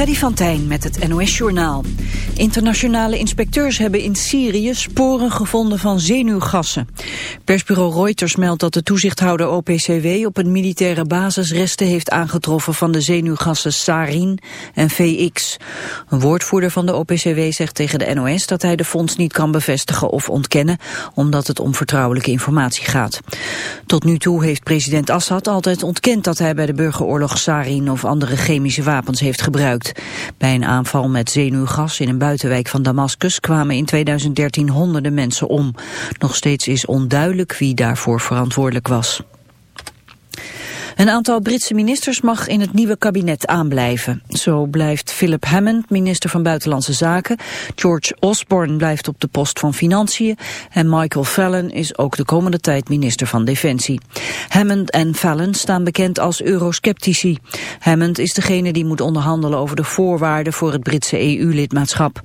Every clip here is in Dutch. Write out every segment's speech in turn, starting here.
Freddy van met het NOS-journaal. Internationale inspecteurs hebben in Syrië sporen gevonden van zenuwgassen. Persbureau Reuters meldt dat de toezichthouder OPCW op een militaire basis resten heeft aangetroffen van de zenuwgassen sarin en VX. Een woordvoerder van de OPCW zegt tegen de NOS dat hij de fonds niet kan bevestigen of ontkennen, omdat het om vertrouwelijke informatie gaat. Tot nu toe heeft president Assad altijd ontkend dat hij bij de burgeroorlog sarin of andere chemische wapens heeft gebruikt. Bij een aanval met zenuwgas in een buitenwijk van Damascus kwamen in 2013 honderden mensen om. Nog steeds is onduidelijk wie daarvoor verantwoordelijk was. Een aantal Britse ministers mag in het nieuwe kabinet aanblijven. Zo blijft Philip Hammond minister van Buitenlandse Zaken, George Osborne blijft op de post van Financiën en Michael Fallon is ook de komende tijd minister van Defensie. Hammond en Fallon staan bekend als eurosceptici. Hammond is degene die moet onderhandelen over de voorwaarden voor het Britse EU-lidmaatschap.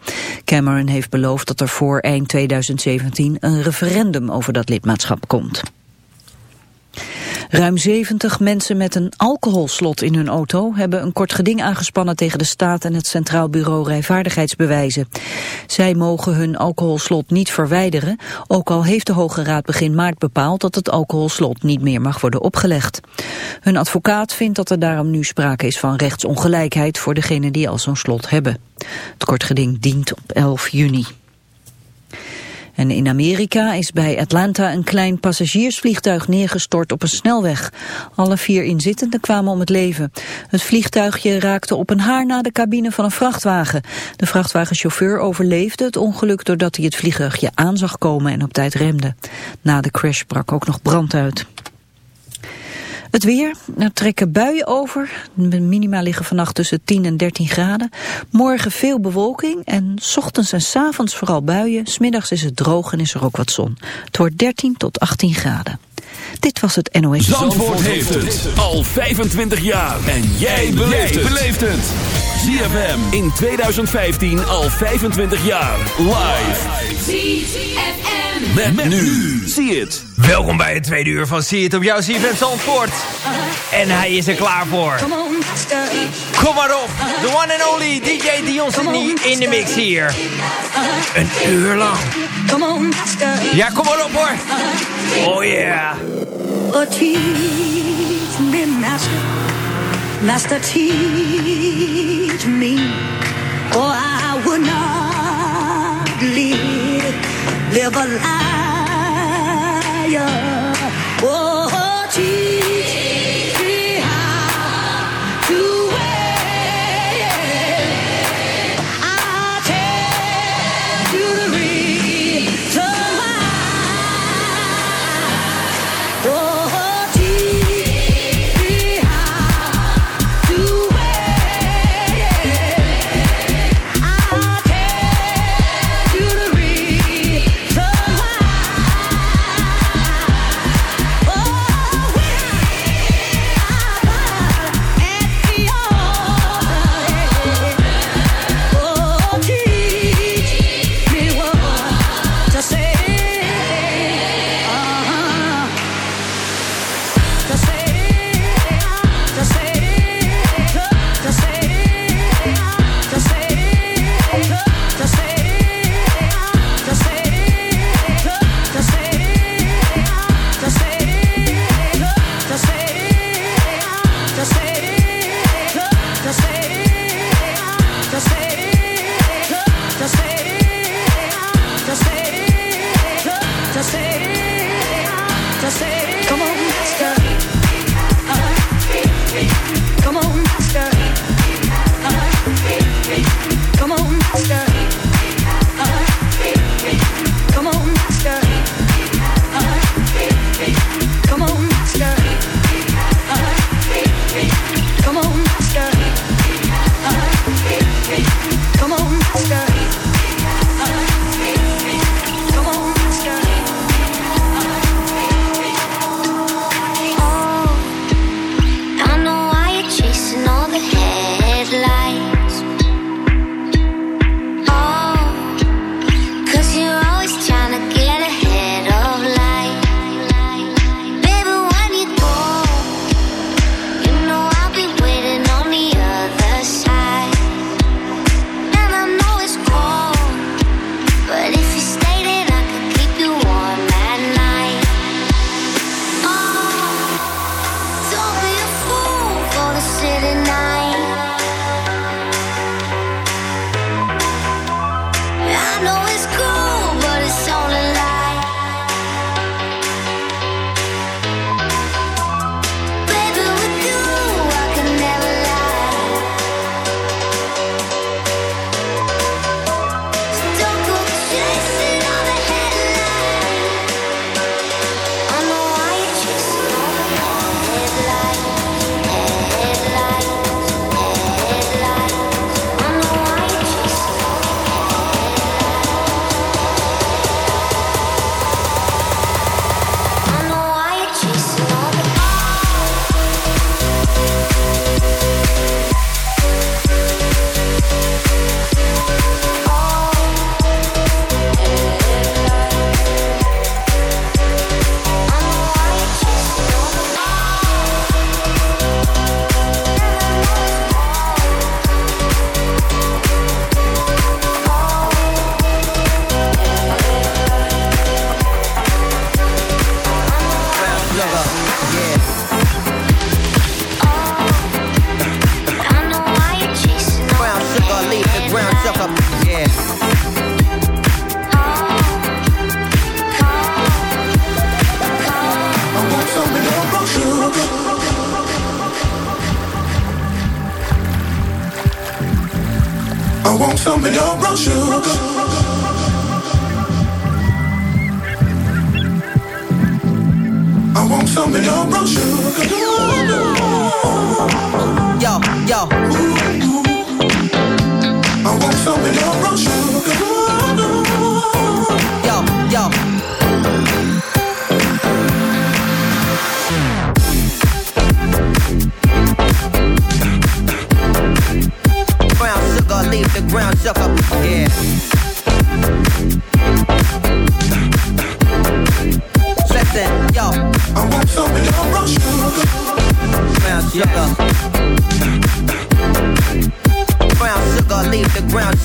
Cameron heeft beloofd dat er voor eind 2017 een referendum over dat lidmaatschap komt. Ruim 70 mensen met een alcoholslot in hun auto hebben een kort geding aangespannen tegen de staat en het Centraal Bureau Rijvaardigheidsbewijzen. Zij mogen hun alcoholslot niet verwijderen, ook al heeft de Hoge Raad begin maart bepaald dat het alcoholslot niet meer mag worden opgelegd. Hun advocaat vindt dat er daarom nu sprake is van rechtsongelijkheid voor degenen die al zo'n slot hebben. Het kort geding dient op 11 juni. En in Amerika is bij Atlanta een klein passagiersvliegtuig neergestort op een snelweg. Alle vier inzittenden kwamen om het leven. Het vliegtuigje raakte op een haar na de cabine van een vrachtwagen. De vrachtwagenchauffeur overleefde het ongeluk doordat hij het vliegtuigje aan zag komen en op tijd remde. Na de crash brak ook nog brand uit. Het weer, er trekken buien over. De minima liggen vannacht tussen 10 en 13 graden. Morgen veel bewolking en s ochtends en s avonds vooral buien. Smiddags is het droog en is er ook wat zon. Het wordt 13 tot 18 graden. Dit was het NOS. Zandvoort, Zandvoort heeft het al 25 jaar. En jij beleeft het. ZFM in 2015 al 25 jaar. Live. ZFM. Met, nu. Zie het. Welkom bij het tweede uur van Zie het op jouw CFM Zandvoort. En hij is er klaar voor. Kom maar op. The one and only DJ Dion Sydney in de mix hier. Een uur lang. Ja, kom maar op hoor. Oh yeah. Master. Teach me. Or I would not live, live a liar. Oh,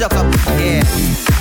suck up. Yeah.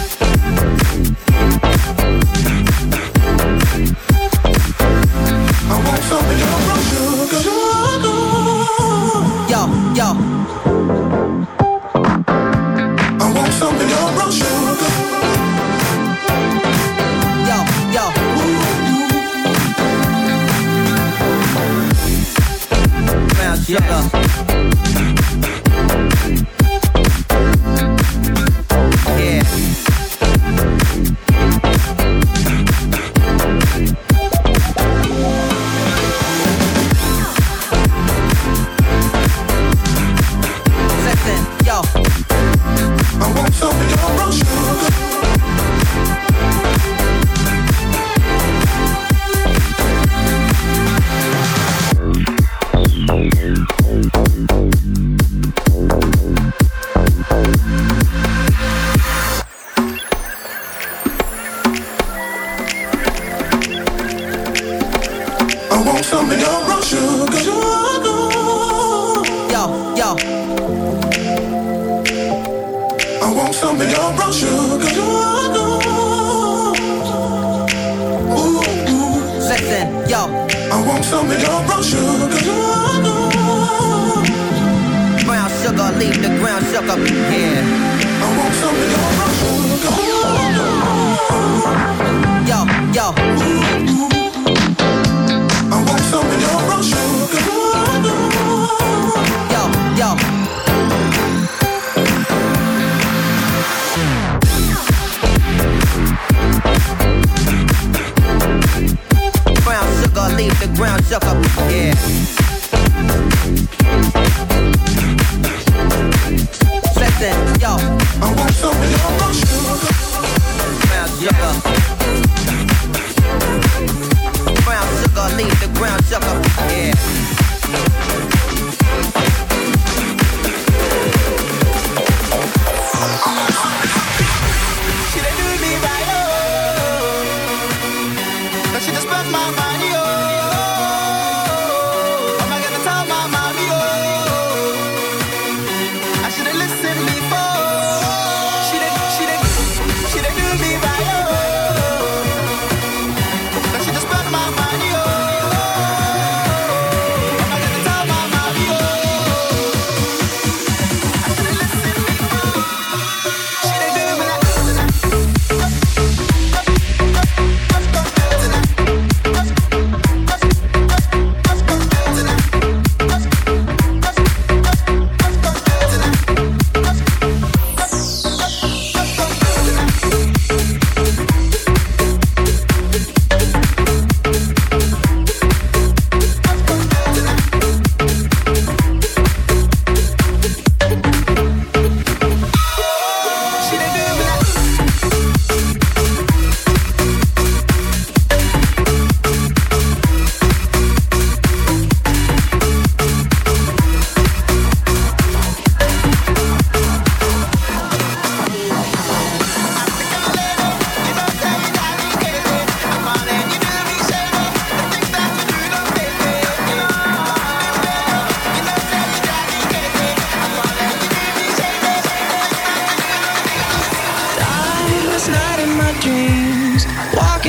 brown sugar. Yeah. Listen, yo. I want some brown sugar. Brown sugar. Brown sugar, leave the brown sugar. Yeah.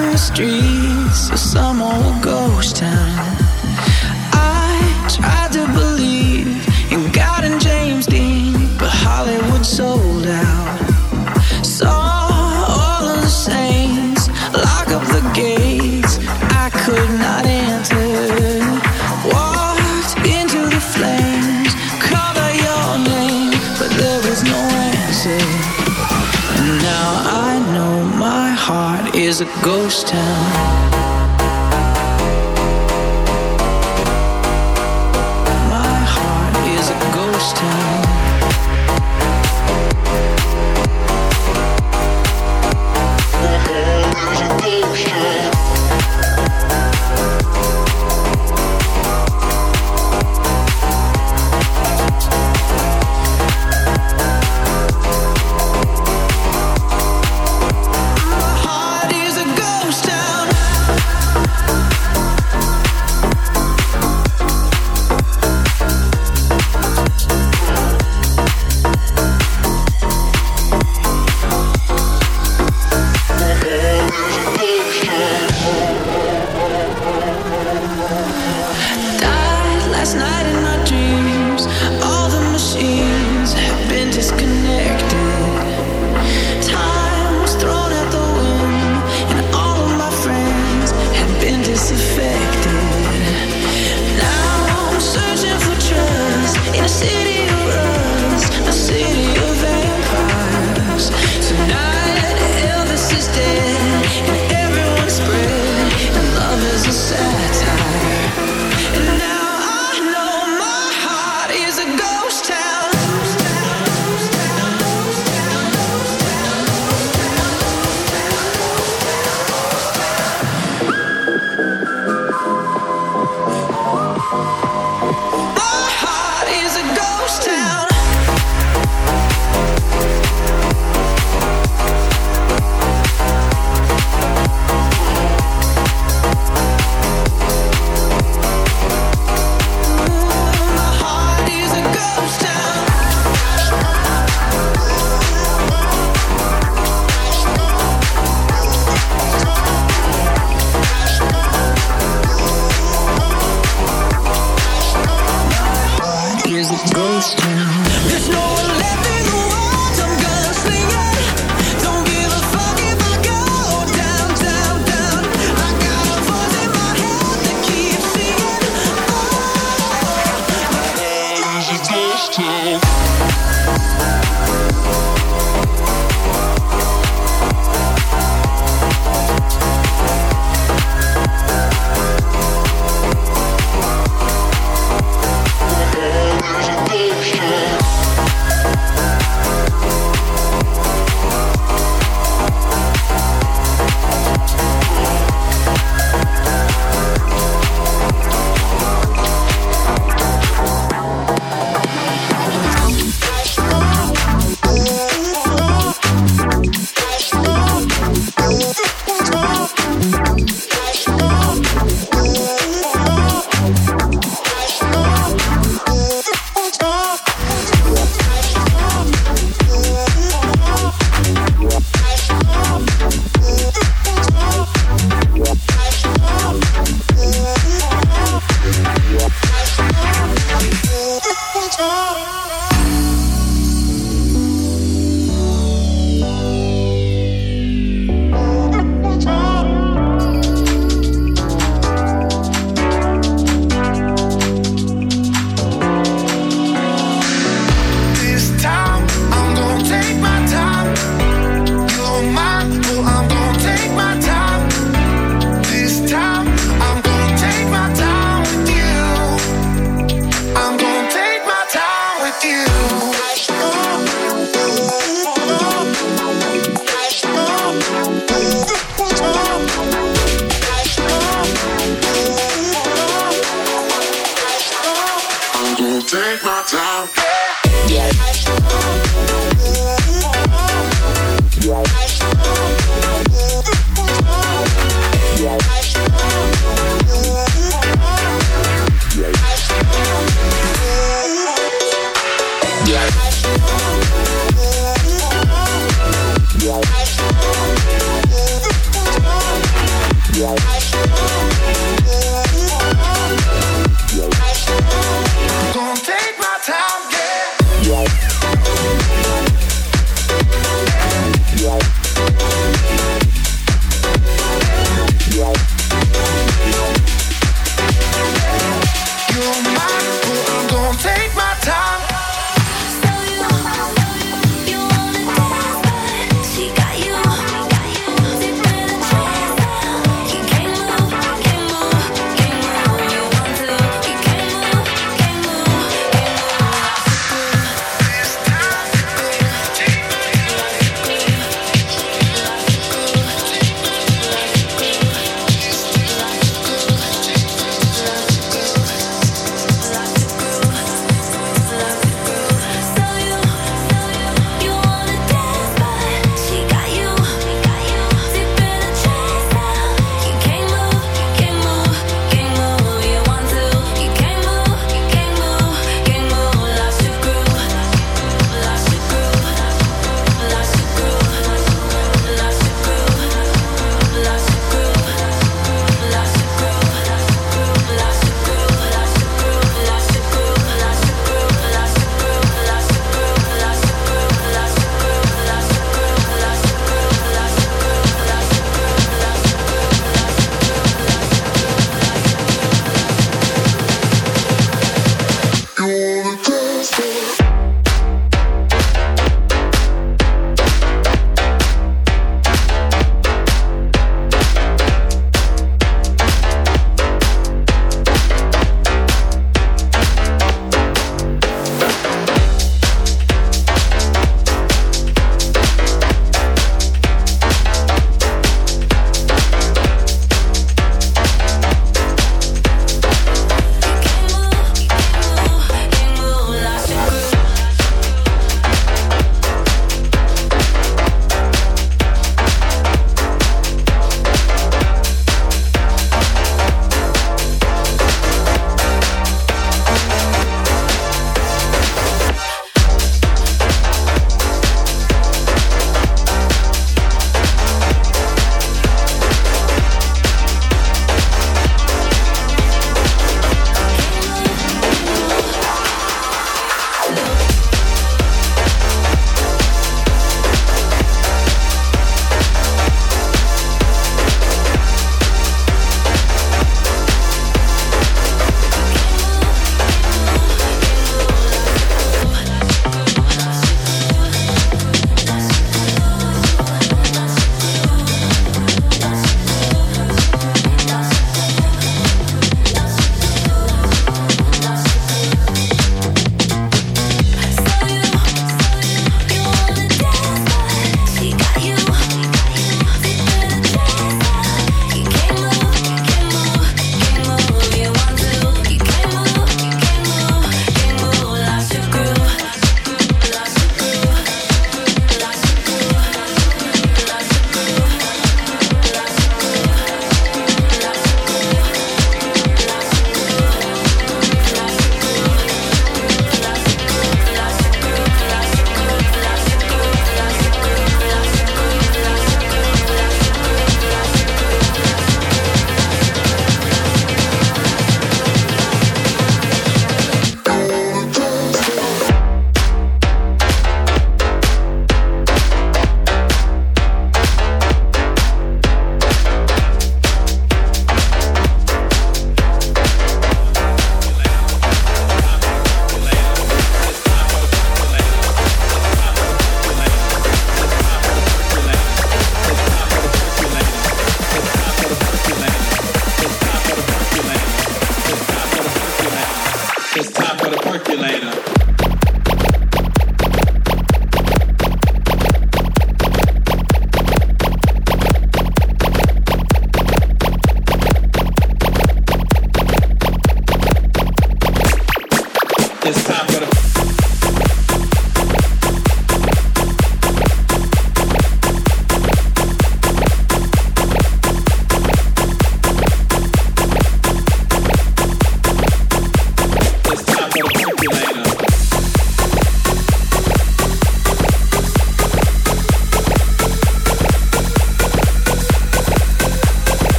the streets of some old ghost town.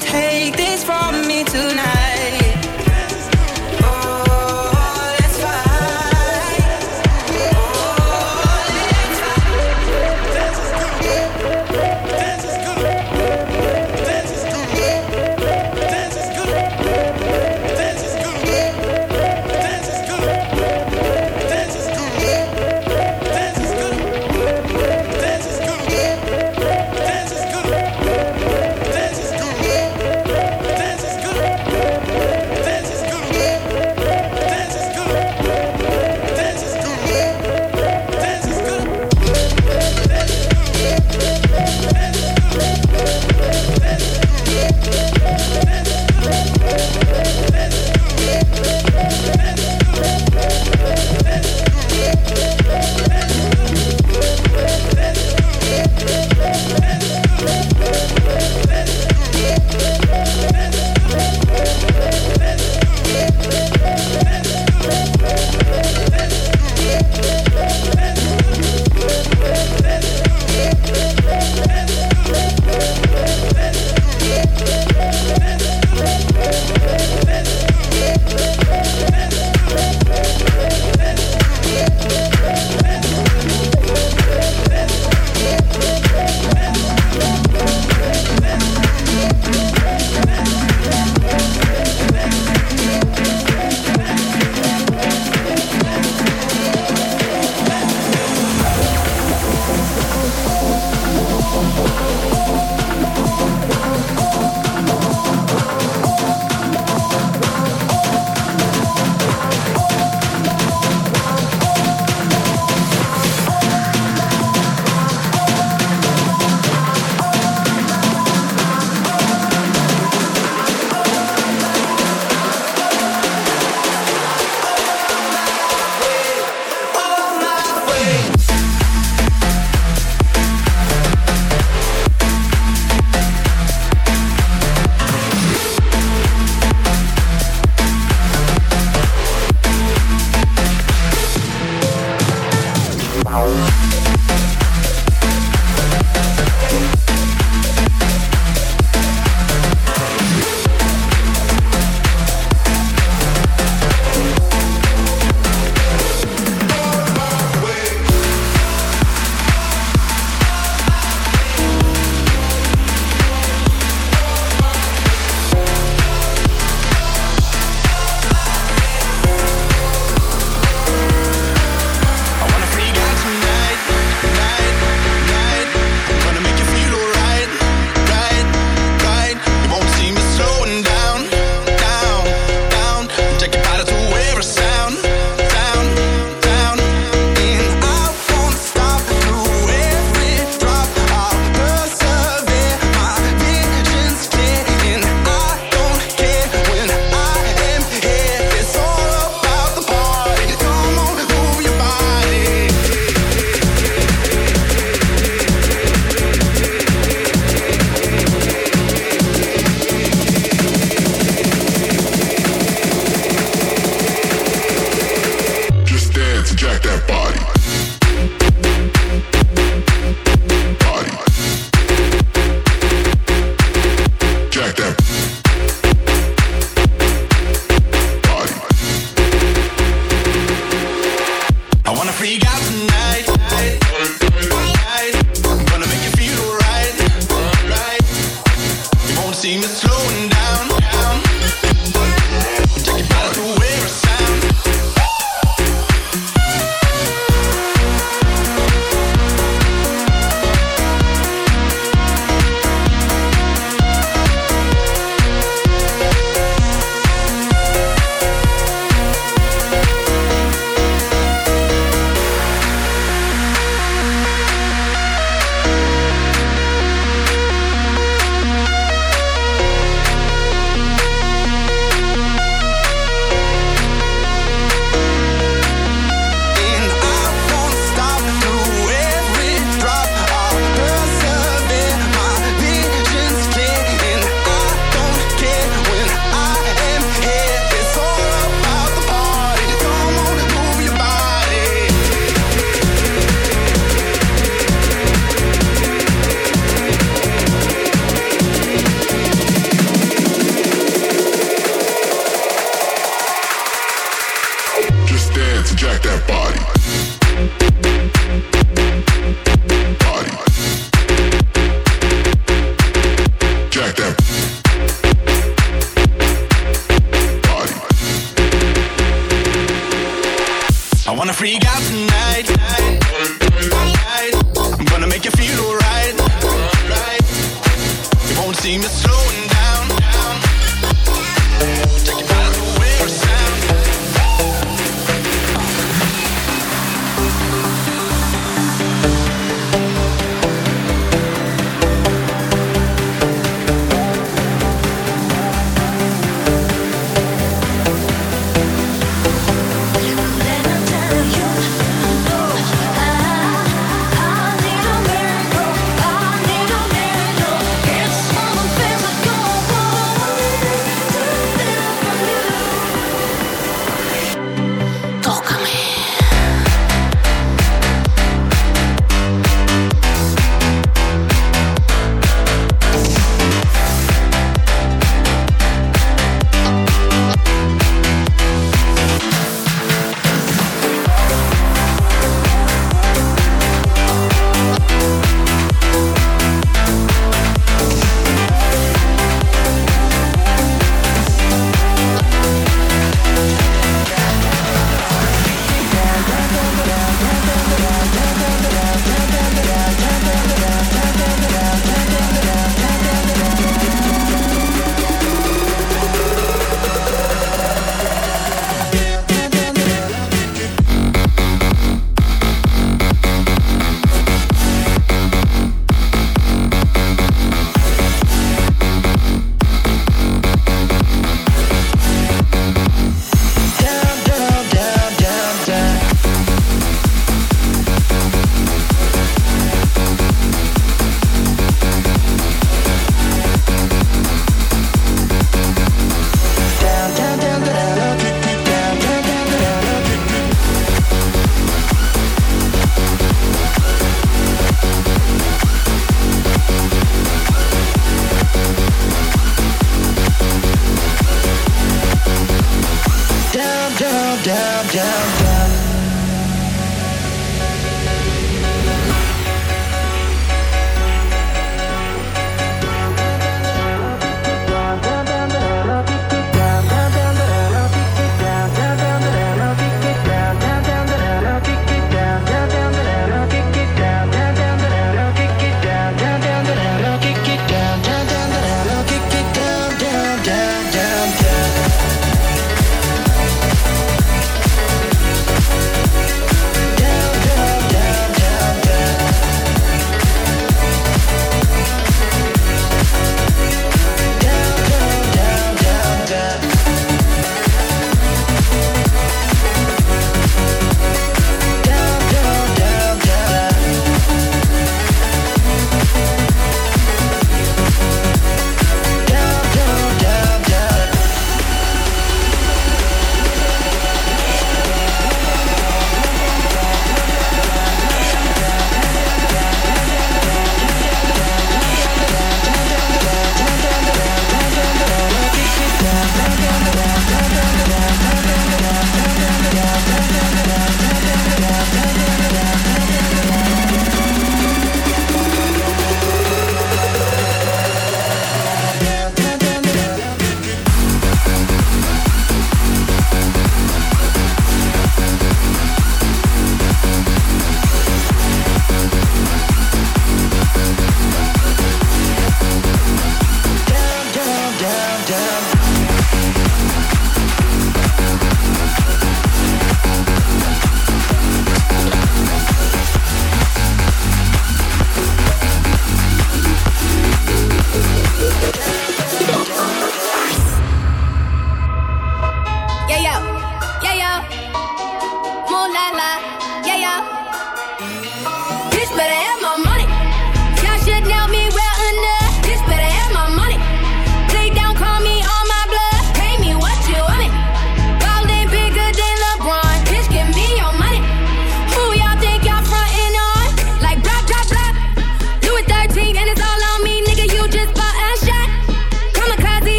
take